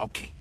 Okay.